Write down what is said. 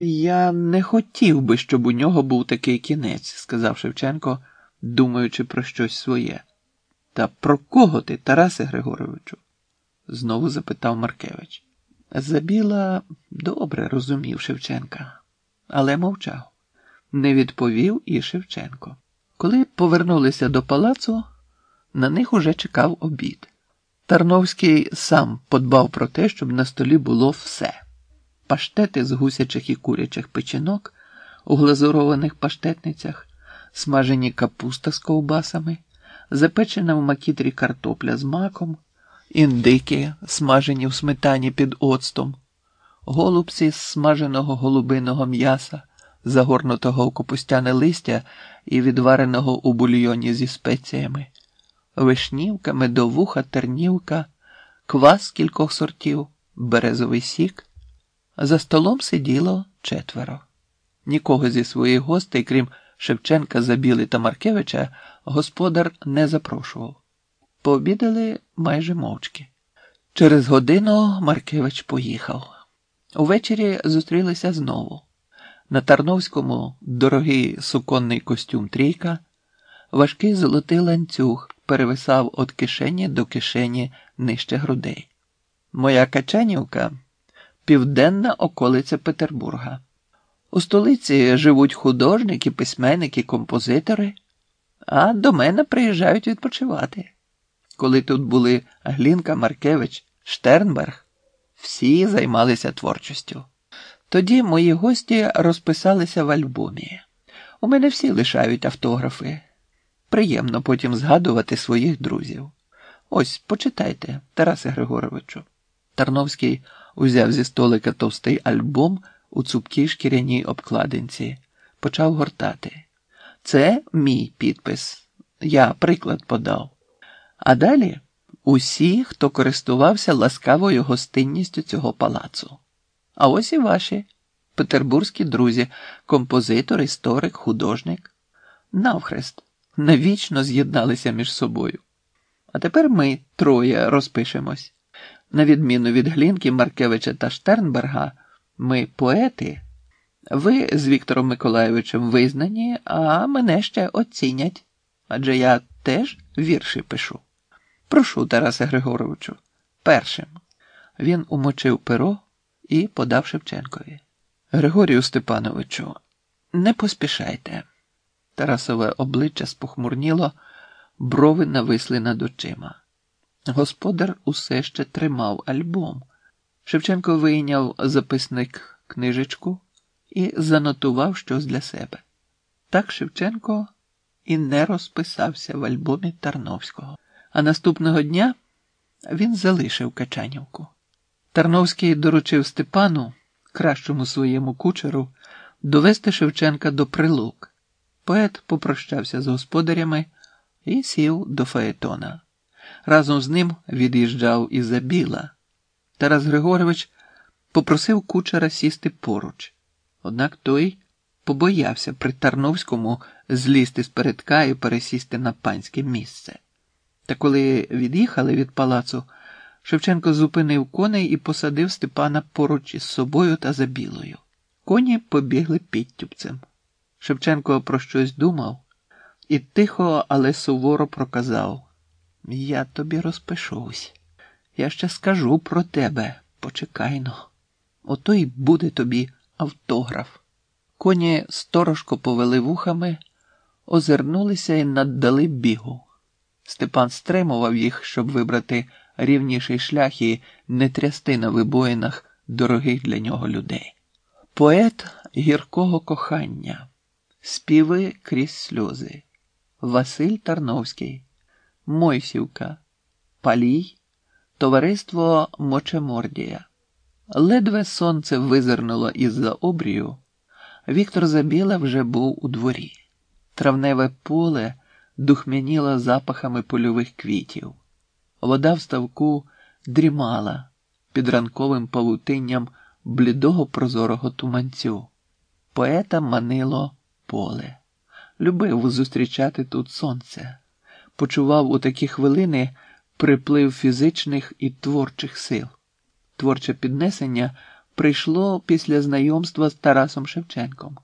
Я не хотів би, щоб у нього був такий кінець, сказав Шевченко, думаючи про щось своє. Та про кого ти, Тарасе Григоровичу? знову запитав Маркевич. Забіла добре розумів Шевченка, але мовчав. Не відповів і Шевченко. Коли повернулися до палацу, на них уже чекав обід. Тарновський сам подбав про те, щоб на столі було все: паштети з гусячих і курячих печінок у глазурованих паштетницях, смажені капуста з ковбасами, запечена в макітрі картопля з маком, індики, смажені в сметані під оцтом, голубці з смаженого голубиного м'яса, загорнутого в капустяне листя і відвареного у бульйоні зі спеціями вишнівка, медовуха, тернівка, квас кількох сортів, березовий сік. За столом сиділо четверо. Нікого зі своїх гостей, крім Шевченка, Забіли та Маркевича, господар не запрошував. Пообідали майже мовчки. Через годину Маркевич поїхав. Увечері зустрілися знову. На Тарновському дорогий суконний костюм трійка, важкий золотий ланцюг перевисав від кишені до кишені нижче грудей. Моя Качанівка південна околиця Петербурга. У столиці живуть художники, письменники, композитори, а до мене приїжджають відпочивати. Коли тут були Глінка Маркевич, Штернберг, всі займалися творчістю. Тоді мої гості розписалися в альбомі. У мене всі лишають автографи. Приємно потім згадувати своїх друзів. Ось почитайте, Тарасе Григоровичу. Тарновський узяв зі столика товстий альбом у цупкій шкіряній обкладинці, почав гортати. Це мій підпис. Я приклад подав. А далі усі, хто користувався ласкавою гостинністю цього палацу. А ось і ваші петербурзькі друзі, композитор, історик, художник. Навхрест навічно з'єдналися між собою. А тепер ми троє розпишемось. На відміну від Глінки, Маркевича та Штернберга, ми поети, ви з Віктором Миколаєвичем визнані, а мене ще оцінять. Адже я теж вірші пишу. Прошу, Тарасе Григоровичу, першим. Він умочив перо і подав Шевченкові. Григорію Степановичу, не поспішайте. Тарасове обличчя спохмурніло, брови нависли над очима. Господар усе ще тримав альбом. Шевченко вийняв записник книжечку і занотував щось для себе. Так Шевченко і не розписався в альбомі Тарновського. А наступного дня він залишив Качанівку. Тарновський доручив Степану, кращому своєму кучеру, довести Шевченка до прилук. Поет попрощався з господарями і сів до Фаетона. Разом з ним від'їжджав і Забіла. Тарас Григорович попросив кучера сісти поруч, однак той побоявся при Тарновському злізти з передка і пересісти на панське місце. Та коли від'їхали від палацу, Шевченко зупинив коней і посадив Степана поруч із собою та Забілою. Коні побігли підтюпцем. Шевченко про щось думав і тихо, але суворо проказав: Я тобі розпишусь. Я ще скажу про тебе, почекайно. Ото й буде тобі автограф. Коні сторожко повели вухами, озирнулися і наддали бігу. Степан стримував їх, щоб вибрати рівніший шлях і не трясти на вибоїнах дорогих для нього людей. Поет гіркого кохання. Співи крізь сльози. Василь Тарновський, Мойсівка, Палій, Товариство Мочемордія. Ледве сонце визирнуло із за обрію. Віктор Забіла вже був у дворі. Травневе поле духмяніло запахами польових квітів. Вода в ставку дрімала під ранковим павутинням блідого прозорого туманцю. Поета манило поле. Любив зустрічати тут сонце, почував у такі хвилини приплив фізичних і творчих сил. Творче піднесення прийшло після знайомства з Тарасом Шевченком.